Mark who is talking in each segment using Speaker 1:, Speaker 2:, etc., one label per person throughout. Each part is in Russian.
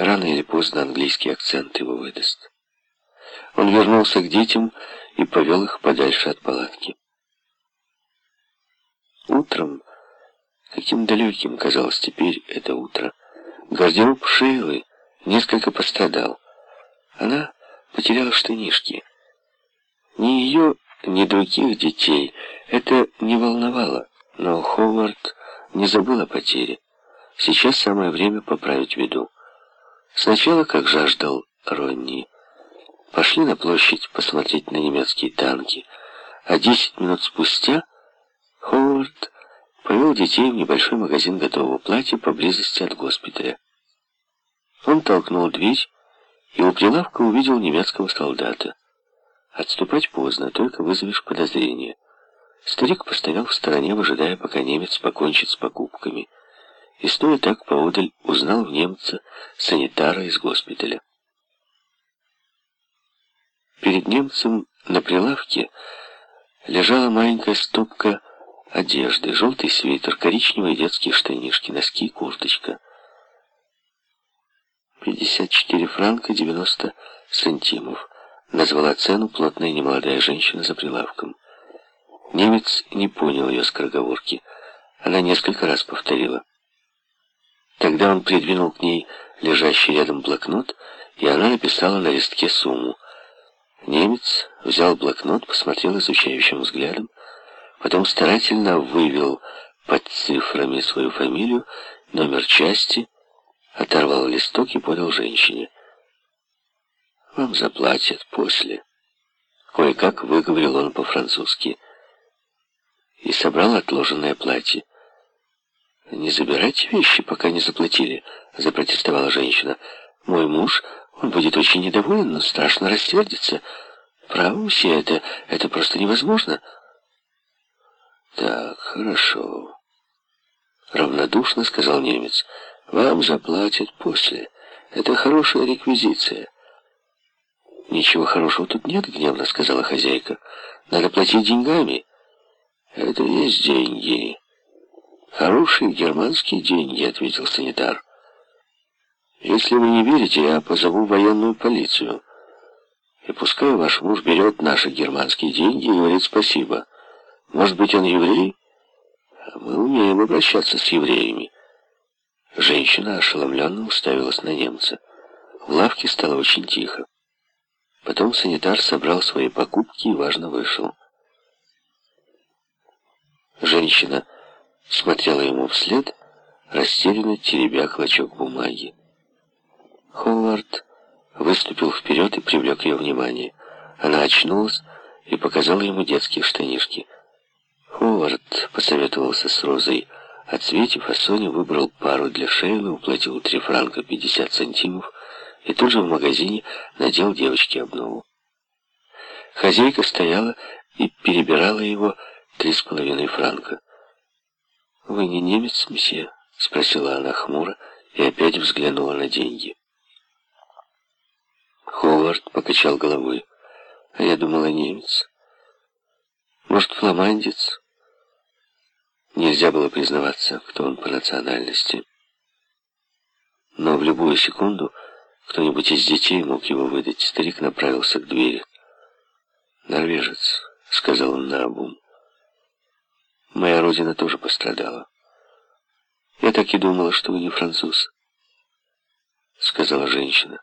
Speaker 1: Рано или поздно английский акцент его выдаст. Он вернулся к детям и повел их подальше от палатки. Утром, каким далеким казалось теперь это утро, гардероб Шейлы несколько пострадал. Она потеряла штанишки. Ни ее, ни других детей это не волновало, но Ховард не забыл о потере. Сейчас самое время поправить виду. Сначала, как жаждал Ронни, пошли на площадь посмотреть на немецкие танки, а десять минут спустя Ховард повел детей в небольшой магазин готового платья поблизости от госпиталя. Он толкнул дверь и у прилавка увидел немецкого солдата. Отступать поздно, только вызовешь подозрение. Старик постоял в стороне, ожидая, пока немец покончит с покупками. И стоя так поодаль, узнал в немца санитара из госпиталя. Перед немцем на прилавке лежала маленькая стопка одежды, желтый свитер, коричневые детские штанишки, носки и курточка. 54 франка 90 сантимов. Назвала цену плотная немолодая женщина за прилавком. Немец не понял ее скороговорки. Она несколько раз повторила. Тогда он придвинул к ней лежащий рядом блокнот, и она написала на листке сумму. Немец взял блокнот, посмотрел изучающим взглядом, потом старательно вывел под цифрами свою фамилию, номер части, оторвал листок и подал женщине. «Вам заплатят после». Кое-как выговорил он по-французски и собрал отложенное платье. «Не забирайте вещи, пока не заплатили», — запротестовала женщина. «Мой муж, он будет очень недоволен, но страшно рассердится. Право, все это, это просто невозможно». «Так, хорошо», — равнодушно сказал немец. «Вам заплатят после. Это хорошая реквизиция». «Ничего хорошего тут нет», — гневно сказала хозяйка. «Надо платить деньгами». «Это есть деньги». «Хорошие германские деньги», — ответил санитар. «Если вы не верите, я позову военную полицию. И пускай ваш муж берет наши германские деньги и говорит спасибо. Может быть, он еврей? Мы умеем обращаться с евреями». Женщина ошеломленно уставилась на немца. В лавке стало очень тихо. Потом санитар собрал свои покупки и важно вышел. Женщина смотрела ему вслед, растерянно теребя клочок бумаги. Ховард выступил вперед и привлек ее внимание. Она очнулась и показала ему детские штанишки. Ховард посоветовался с Розой. О цвете фасоне выбрал пару для Шейлы, уплатил 3 франка 50 сантимов и тут же в магазине надел девочке обнову. Хозяйка стояла и перебирала его три с половиной франка. «Вы не немец, месье?» — спросила она хмуро и опять взглянула на деньги. Ховард покачал головой. «А я думала, немец. Может, фламандец?» Нельзя было признаваться, кто он по национальности. Но в любую секунду кто-нибудь из детей мог его выдать. Старик направился к двери. «Норвежец», — сказал он наобум. Моя родина тоже пострадала. Я так и думала, что вы не француз, сказала женщина.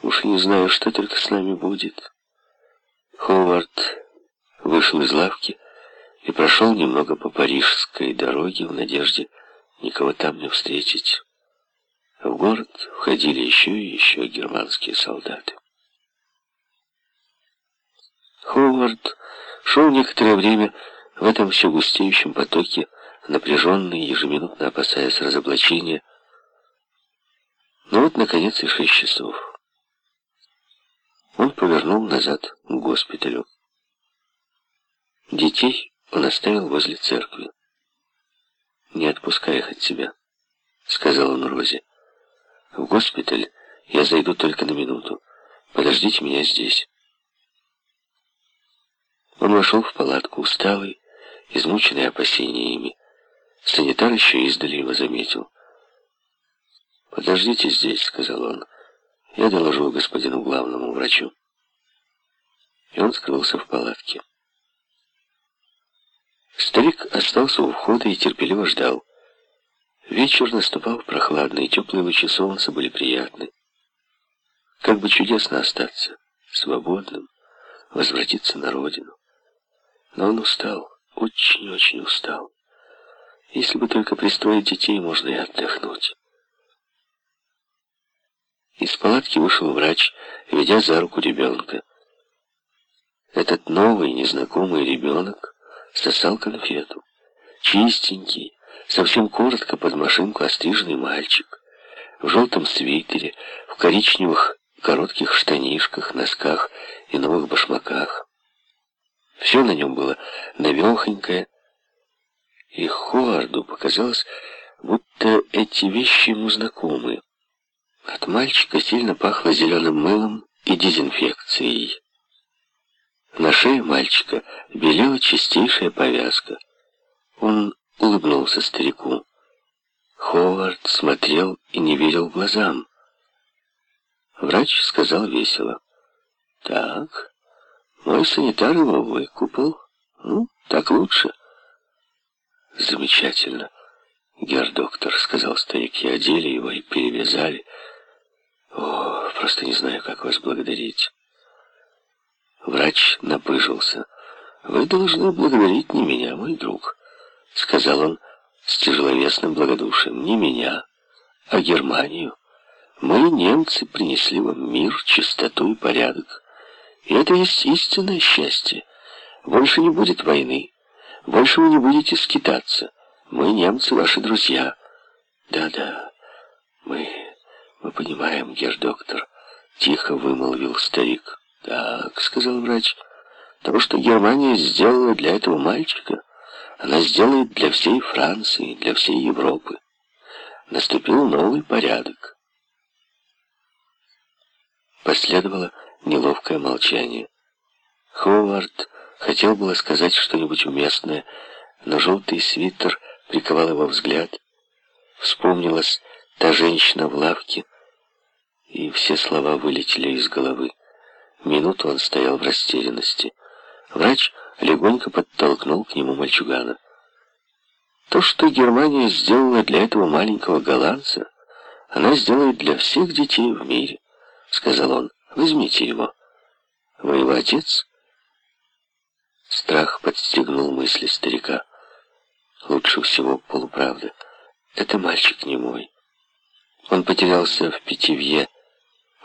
Speaker 1: Уж не знаю, что только с нами будет. Ховард вышел из лавки и прошел немного по парижской дороге в надежде никого там не встретить. В город входили еще и еще германские солдаты. Ховард шел некоторое время в этом все густеющем потоке, напряженный, ежеминутно опасаясь разоблачения. Но вот, наконец, и шесть часов. Он повернул назад к госпиталю. Детей он оставил возле церкви. «Не отпускай их от себя», — сказал он Розе. «В госпиталь я зайду только на минуту. Подождите меня здесь». Он вошел в палатку усталый, измученный опасениями. Санитар еще издали его заметил. «Подождите здесь», — сказал он. «Я доложу господину главному врачу». И он скрылся в палатке. Старик остался у входа и терпеливо ждал. Вечер наступал прохладный, теплые лучи солнца были приятны. Как бы чудесно остаться свободным, возвратиться на родину. Но он устал, очень-очень устал. Если бы только пристроить детей, можно и отдохнуть. Из палатки вышел врач, ведя за руку ребенка. Этот новый, незнакомый ребенок сосал конфету. Чистенький, совсем коротко под машинку остриженный мальчик. В желтом свитере, в коричневых коротких штанишках, носках и новых башмаках. Все на нем было навехонькое, и Ховарду показалось, будто эти вещи ему знакомы. От мальчика сильно пахло зеленым мылом и дезинфекцией. На шее мальчика белела чистейшая повязка. Он улыбнулся старику. Ховард смотрел и не верил глазам. Врач сказал весело. «Так, мой санитар его выкупал. Ну, так лучше». «Замечательно, герр-доктор», — сказал старик, одели его и перевязали. «О, просто не знаю, как вас благодарить». Врач напыжился. «Вы должны благодарить не меня, мой друг», — сказал он с тяжеловесным благодушием. «Не меня, а Германию». Мы, немцы, принесли вам мир, чистоту и порядок. И это есть истинное счастье. Больше не будет войны. Больше вы не будете скитаться. Мы, немцы, ваши друзья. Да-да, мы... мы понимаем, герр-доктор. Тихо вымолвил старик. Так, сказал врач. То, что Германия сделала для этого мальчика, она сделает для всей Франции, для всей Европы. Наступил новый порядок. Последовало неловкое молчание. Ховард хотел было сказать что-нибудь уместное, но желтый свитер приковал его взгляд. Вспомнилась та женщина в лавке, и все слова вылетели из головы. Минуту он стоял в растерянности. Врач легонько подтолкнул к нему мальчугана. То, что Германия сделала для этого маленького голландца, она сделает для всех детей в мире сказал он. «Возьмите его. Вы его отец?» Страх подстегнул мысли старика. Лучше всего полуправда. Это мальчик не мой. Он потерялся в питьевье.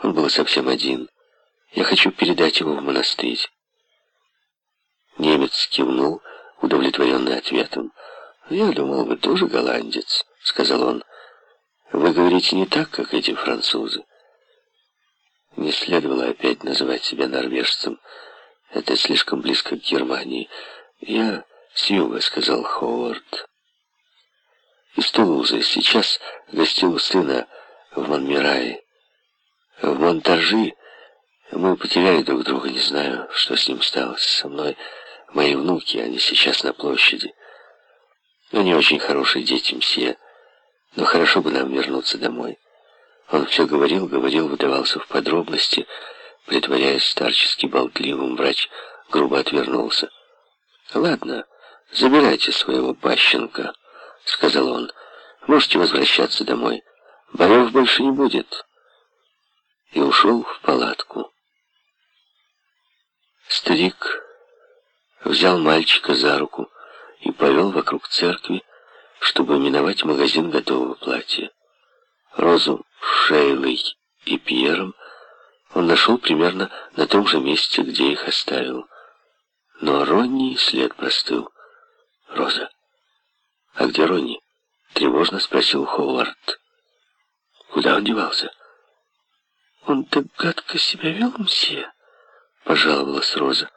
Speaker 1: Он был совсем один. Я хочу передать его в монастырь. Немец кивнул, удовлетворенный ответом. «Я думал, вы тоже голландец», — сказал он. «Вы говорите не так, как эти французы. Не следовало опять называть себя норвежцем. Это слишком близко к Германии. Я с юга, сказал Ховард. Из Тулузы. Сейчас гостил сына в Монмирае. В Монтажи мы потеряли друг друга, не знаю, что с ним стало. Со мной мои внуки, они сейчас на площади. Они очень хорошие дети, мсье. Но хорошо бы нам вернуться домой. Он все говорил, говорил, выдавался в подробности, притворяясь старчески болтливым. Врач грубо отвернулся. «Ладно, забирайте своего пащенка», — сказал он. «Можете возвращаться домой. Боев больше не будет». И ушел в палатку. Старик взял мальчика за руку и повел вокруг церкви, чтобы миновать магазин готового платья. Розу Шейлой и Пьером он нашел примерно на том же месте, где их оставил. Но Ронни след простыл. «Роза, а где Ронни?» — тревожно спросил Ховард. «Куда он девался?» «Он так гадко себя вел, мсье», — пожаловалась Роза.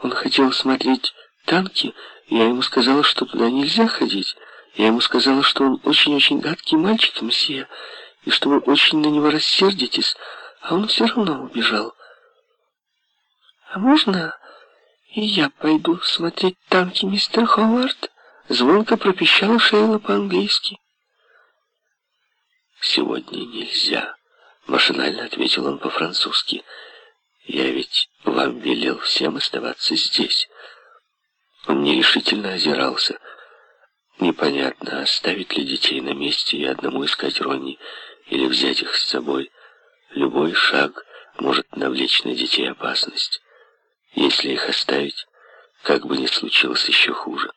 Speaker 1: «Он хотел смотреть танки, я ему сказала, что туда нельзя ходить. Я ему сказала, что он очень-очень гадкий мальчик, мсье, и что вы очень на него рассердитесь, а он все равно убежал. «А можно и я пойду смотреть танки, мистер Ховард?» Звонко пропищала Шейла по-английски. сегодня нельзя», — машинально ответил он по-французски. «Я ведь вам велел всем оставаться здесь». Он нерешительно озирался. Непонятно, оставить ли детей на месте и одному искать Ронни, или взять их с собой. Любой шаг может навлечь на детей опасность. Если их оставить, как бы ни случилось еще хуже.